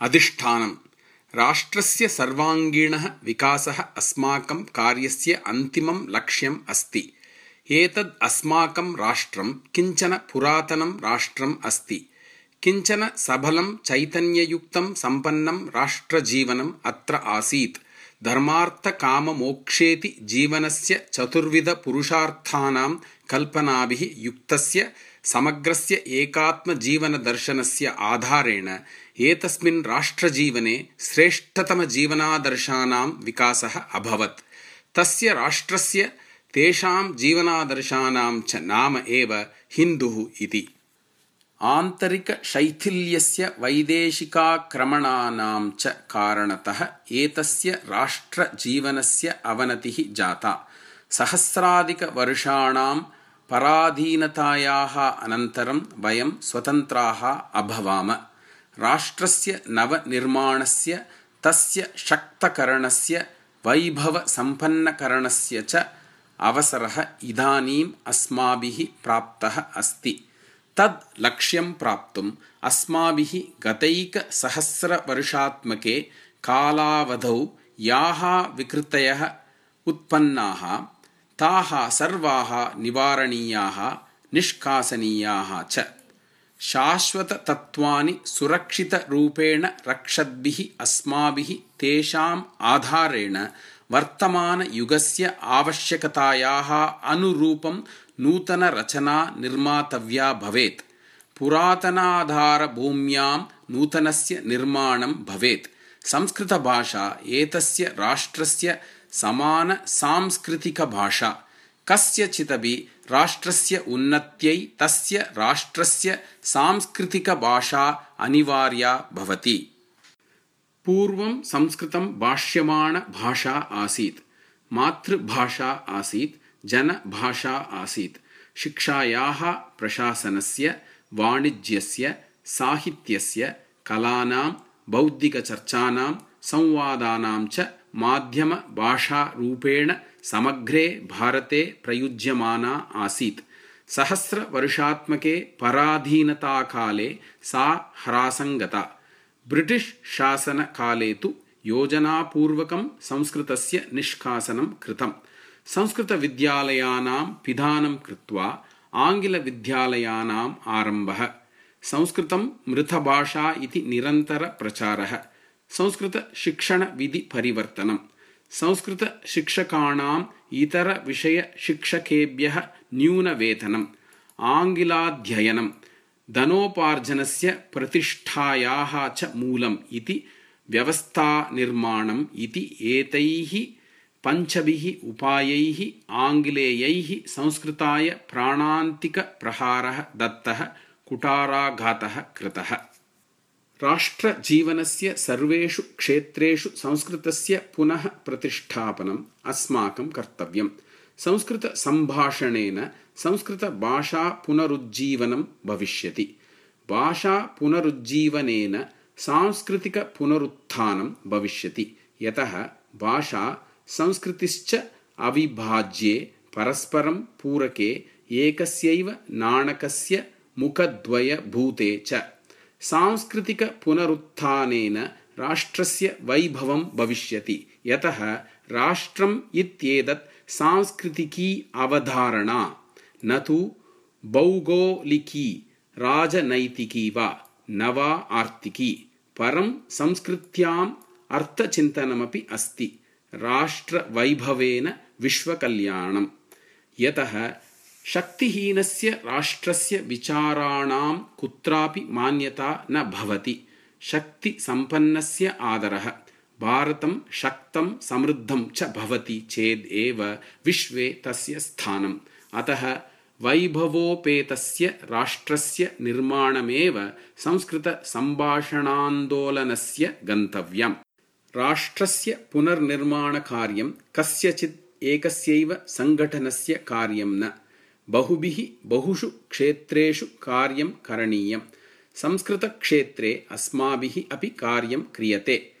अधिष्ठानम्। राष्ट्रस्य सर्वाङ्गीणः विकासः अस्माकं कार्यस्य अन्तिमं लक्ष्यम् अस्ति। एतद् अस्माकं राष्ट्रं किञ्चन पुरातनं राष्ट्रम् अस्ति। किञ्चन सबलं चैतन्ययुक्तं सम्पन्नं राष्ट्रजीवनम् अत्र आसीत्। धर्मार्थकाममोक्षेति जीवनस्य चतुर्विधपुरुषार्थानां कल्पनाभिः युक्तस्य समग्रस्य एकात्मजीवनदर्शनस्य आधारेण एतस्मिन् राष्ट्रजीवने श्रेष्ठतमजीवनादर्शानां विकासः अभवत्। तस्य राष्ट्रस्य तेषां जीवनादर्शानां च नाम एव हिन्दुः इति। आन्तरिकशैथिल्यस्य वैदेशिकाक्रमणानां च कारणतः एतस्य राष्ट्रजीवनस्य अवनतिः जाता। सहस्राधिकवर्षाणां पराधीनतायाः अनन्तरं वयं स्वतन्त्राः अभवाम राष्ट्रस्य नवनिर्माणस्य तस्य शक्तकरणस्य वैभवसम्पन्नकरणस्य च अवसरः इदानीम् अस्माभिः प्राप्तः अस्ति। तद् लक्ष्यं प्राप्तुम् अस्माभिः गतैकसहस्रवर्षात्मके कालावधौ याः विकृतयः उत्पन्नाः ताः सर्वाः निवारणीयाः निष्कासनीयाः च शाश्वततत्त्वानि सुरक्षितरूपेण रक्षद्भिः अस्माभिः तेषाम् आधारेण वर्तमानयुगस्य आवश्यकतायाः अनुरूपं नूतनरचना निर्मातव्या भवेत्। पुरातनाधारभूम्यां नूतनस्य निर्माणं भवेत्। संस्कृतभाषा एतस्य राष्ट्रस्य समानसांस्कृतिकभाषा कस्यचिदपि राष्ट्रस्य उन्नत्यै तस्य राष्ट्रस्य सांस्कृतिकभाषा अनिवार्या भवति। पूर्वं संस्कृतं भाष्यमाणभाषा आसीत् मातृभाषा आसीत् जनभाषा आसीत्। शिक्षायाः प्रशासनस्य वाणिज्यस्य साहित्यस्य कलानां बौद्धिकचर्चानां संवादानां च माध्यमभाषारूपेण समग्रे भारते प्रयुज्यमाना आसीत्। सहस्रवर्षात्मके पराधीनताकाले सा ह्रासङ्गता। ब्रिटिश् शासनकाले तु योजनापूर्वकं संस्कृतस्य निष्कासनं कृतम्। संस्कृतविद्यालयानां पिधानं कृत्वा आङ्ग्लविद्यालयानाम् आरम्भः। संस्कृतं मृतभाषा इति निरन्तरप्रचारः। संस्कृतशिक्षणविधिपरिवर्तनं संस्कृतशिक्षकाणाम् इतरविषयशिक्षकेभ्यः न्यूनवेतनम् आङ्ग्लाध्ययनं धनोपार्जनस्य प्रतिष्ठायाः च मूलम् इति व्यवस्थानिर्माणम् इति एतैः पञ्चभिः उपायैः आङ्ग्लेयैः संस्कृताय प्राणान्तिकप्रहारः दत्तः कुटाराघातः कृतः राष्ट्रजीवनस्य सर्वेषु क्षेत्रेषु संस्कृतस्य पुनः प्रतिष्ठापनम् अस्माकं कर्तव्यम्। संस्कृतसम्भाषणेन संस्कृतभाषापुनरुज्जीवनं भविष्यति। भाषापुनरुज्जीवनेन सांस्कृतिकपुनरुत्थानं भविष्यति। यतः भाषा संस्कृतिश्च अविभाज्ये परस्परं पूरके एकस्यैव नाणकस्य मुखद्वयभूते च सांस्कृतिकपुनरुत्थानेन राष्ट्रस्य वैभवं भविष्यति। यतः राष्ट्रम् इत्येतत् सांस्कृतिकी अवधारणा न तु भौगोलिकी राजनैतिकी वा न वा आर्थिकी। परं संस्कृत्याम् अर्थचिन्तनमपि अस्ति। राष्ट्रवैभवेन विश्वकल्याणम्। यतः शक्तिहीनस्य राष्ट्रस्य विचाराणां कुत्रापि मान्यता न भवति। शक्तिसम्पन्नस्य आदरः। भारतं शक्तं समृद्धं च भवति चेद् एव विश्वे तस्य स्थानम्। अतः वैभवोपेतस्य राष्ट्रस्य निर्माणमेव संस्कृतसम्भाषणान्दोलनस्य गन्तव्यम्। राष्ट्रस्य पुनर्निर्माणकार्यं कस्यचित् एकस्यैव सङ्घटनस्य कार्यं न बहुभिः बहुषु क्षेत्रेषु कार्यं करणीयम्। संस्कृतक्षेत्रे अस्माभिः अपि कार्यं क्रियते।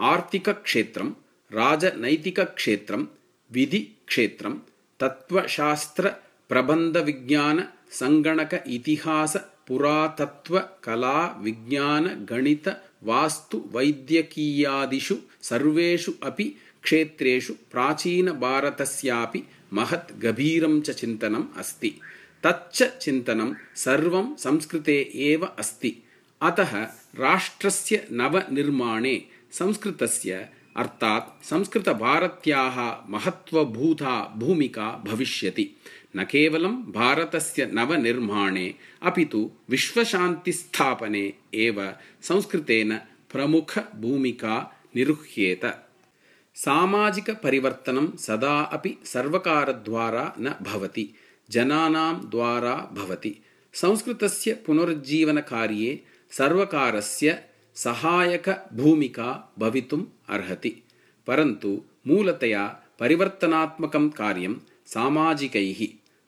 आर्थिकक्षेत्रं राजनैतिकक्षेत्रं विधिक्षेत्रं तत्त्वशास्त्रप्रबन्धविज्ञानसङ्गणक इतिहास पुरातत्त्वकलाविज्ञानगणितभाषासाहित्यशास्त्रम् वास्तुवैद्यकीयादिषु सर्वेषु अपि क्षेत्रेषु प्राचीनभारतस्यापि महत् गभीरं च चिन्तनम् अस्ति। तच्च चिन्तनं सर्वं संस्कृते एव अस्ति। अतः राष्ट्रस्य नवनिर्माणे संस्कृतस्य अर्थात् संस्कृतभारत्याः महत्त्वभूता भूमिका भविष्यति। न केवलं भारतस्य नवनिर्माणे अपि तु विश्वशान्तिस्थापने एव संस्कृतेन प्रमुखभूमिका निरुह्येत सामाजिकपरिवर्तनं सदा अपि सर्वकारद्वारा न भवति जनानां द्वारा भवति। संस्कृतस्य पुनरुज्जीवनकार्ये सर्वकारस्य सहायकभूमिका भवितुम् अर्हति। परन्तु मूलतया परिवर्तनात्मकं कार्यं सामाजिकैः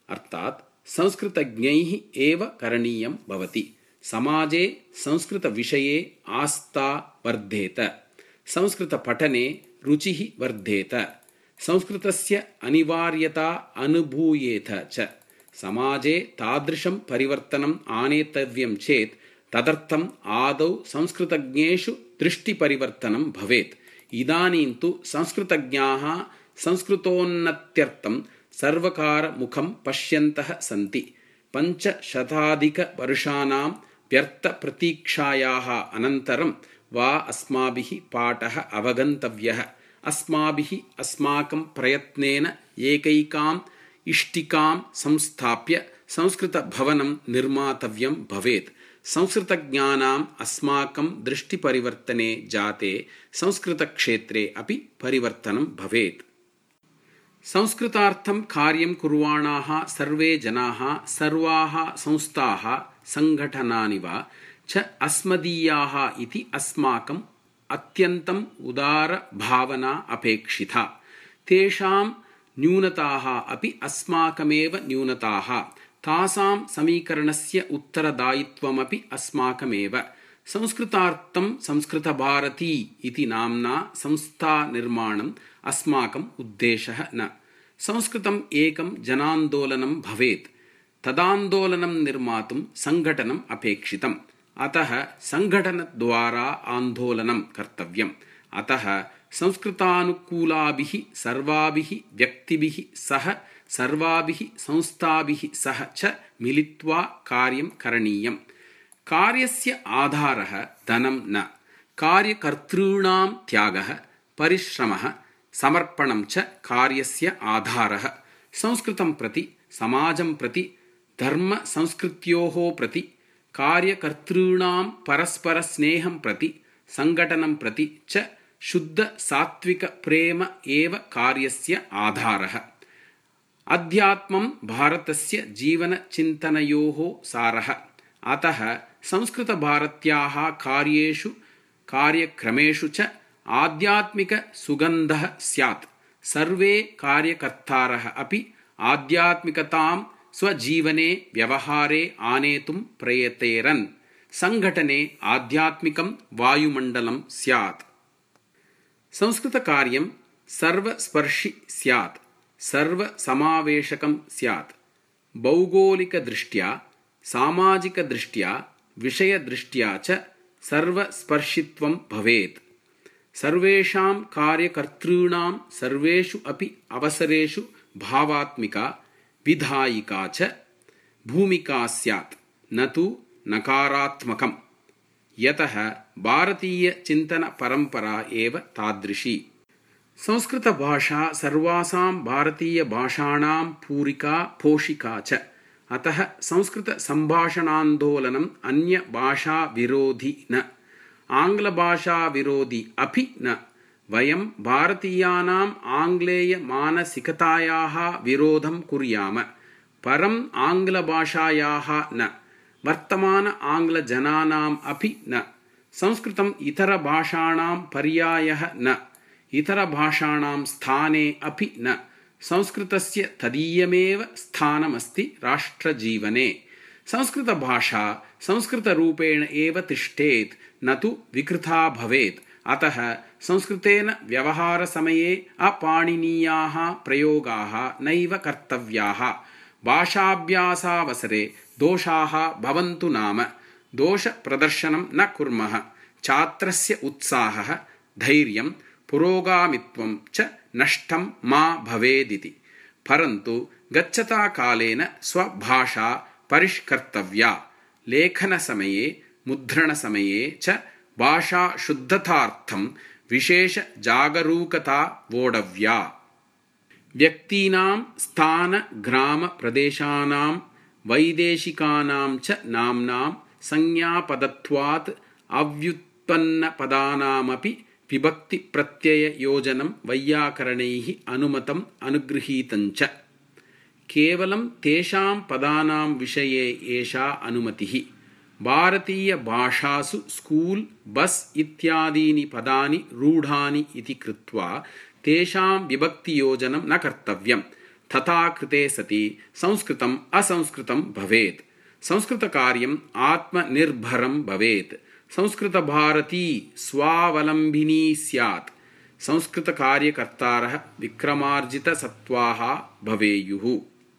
अर्थात् संस्कृतज्ञैः एव करणीयं भवति। समाजे संस्कृतविषये आस्था वर्धेत। संस्कृतपठने रुचिः वर्धेत। संस्कृतस्य अनिवार्यता अनुभूयेत च। समाजे तादृशं परिवर्तनम् आनेतव्यं चेत् तदर्थम् आदौ संस्कृतज्ञेषु दृष्टिपरिवर्तनं भवेत्। इदानीं तु संस्कृतज्ञाः संस्कृतोन्नत्यर्थं सर्वकारमुखं पश्यन्तः सन्ति। पञ्चशताधिकवर्षाणां व्यर्थप्रतीक्षायाः अनन्तरं वा अस्माभिः पाठः अवगन्तव्यः। अस्माभिः अस्माकं प्रयत्नेन एकैकाम् इष्टिकां संस्थाप्य संस्कृतभवनं निर्मातव्यं भवेत्। संस्कृतज्ञानाम् अस्माकं दृष्टिपरिवर्तने जाते संस्कृतक्षेत्रे अपि परिवर्तनं भवेत्। संस्कृतार्थं कार्यं कुर्वाणाः सर्वे जनाः सर्वाः संस्थाः सङ्घटनानि वा? च अस्मदीयाः इति अस्माकम् अत्यन्तम् उदारभावना अपेक्षिता। तेषां न्यूनताः अपि अस्माकमेव न्यूनताः। तासां समीकरणस्य उत्तरदायित्वमपि अस्माकमेव। संस्कृतार्थं संस्कृतभारती इति नाम्ना संस्थानिर्माणम् अस्माकम् उद्देशः न। संस्कृतम् एकं जनान्दोलनं भवेत् तदान्दोलनं निर्मातुं सङ्घटनम् अपेक्षितम्। अतः सङ्घटनद्वारा आन्दोलनं कर्तव्यम्। अतः संस्कृतानुकूलाभिः सर्वाभिः व्यक्तिभिः सह सर्वाभिः संस्थाभिः सह च मिलित्वा कार्यं करणीयम्। कार्यस्य आधारः धनं न। कार्यकर्तॄणां त्यागः परिश्रमः समर्पणं च कार्यस्य आधारः। संस्कृतं प्रति समाजं प्रति धर्मसंस्कृत्योः प्रति कार्यकर्तॄणां परस्परस्नेहं प्रति सङ्घटनं प्रति च शुद्धसात्विकप्रेम एव कार्यस्य आधारः। अध्यात्मं भारतस्य जीवनचिन्तनयोः सारः। अतः संस्कृतभारत्याः कार्येषु कार्यक्रमेषु च आध्यात्मिकसुगन्धः स्यात्। सर्वे कार्यकर्तारः अपि आध्यात्मिकतां स्वजीवने व्यवहारे आनेतुं प्रयतेरन्। सङ्घटने आध्यात्मिकं वायुमण्डलं स्यात्। संस्कृतकार्यं सर्वस्पर्शि स्यात्। सर्वसमावेशकं स्यात्। भौगोलिकदृष्ट्या सामाजिकदृष्ट्या विषयदृष्ट्या च सर्वस्पर्शित्वं भवेत्। सर्वेषां कार्यकर्तॄणां सर्वेषु अपि अवसरेषु भावात्मिका विधायिका च भूमिका स्यात्। न तु नकारात्मकम्। यतः भारतीयचिन्तनपरम्परा एव तादृशी। संस्कृतभाषा सर्वासां भारतीयभाषाणां पूरिका पोषिका च। अतः संस्कृतसम्भाषणान्दोलनम् अन्यभाषाविरोधि न। आङ्ग्लभाषाविरोधि अपि न वयं भारतीयानाम् आङ्ग्लेयमानसिकतायाः विरोधं कुर्याम परम् आङ्ग्लभाषायाः न वर्तमान आङ्ग्लजनानाम् अपि न संस्कृतम् इतरभाषाणां पर्यायः न इतरभाषाणां स्थाने अपि न संस्कृतस्य तदीयमेव स्थानमस्ति राष्ट्रजीवने। संस्कृतभाषा संस्कृतरूपेण एव तिष्ठेत् न तु विकृता भवेत् अतः संस्कृतेन व्यवहारसमये अपाणिनीयाः प्रयोगाः नैव कर्तव्याः। भाषाभ्यासावसरे दोषाः भवन्तु नाम। दोषप्रदर्शनं न कुर्मः। छात्रस्य उत्साहः धैर्यं पुरोगामित्वं च नष्टं मा भवेदिति। परन्तु गच्छता कालेन स्वभाषा परिष्कर्तव्या। लेखनसमये मुद्रणसमये च भाषाशुद्धतार्थं विशेषजागरूकता वोढव्या। व्यक्तीनां स्थानग्रामप्रदेशानां वैदेशिकानां च नाम्नां संज्ञापदत्वात् अव्युत्पन्नपदानामपि विभक्तिप्रत्यययोजनं वैयाकरणैः अनुमतम् अनुगृहीतञ्च केवलं तेषां पदानां विषये एषा अनुमतिः भारतीयभाषासु स्कूल् बस् इत्यादीनि पदानि रूढानि इति कृत्वा तेषां विभक्तियोजनं न कर्तव्यं तथा कृते सति संस्कृतम् असंस्कृतं भवेत्। संस्कृतकार्यम् आत्मनिर्भरं भवेत्। संस्कृतभारती स्वावलम्बिनी स्यात्। संस्कृतकार्यकर्तारः विक्रमार्जितसत्त्वाः भवेयुः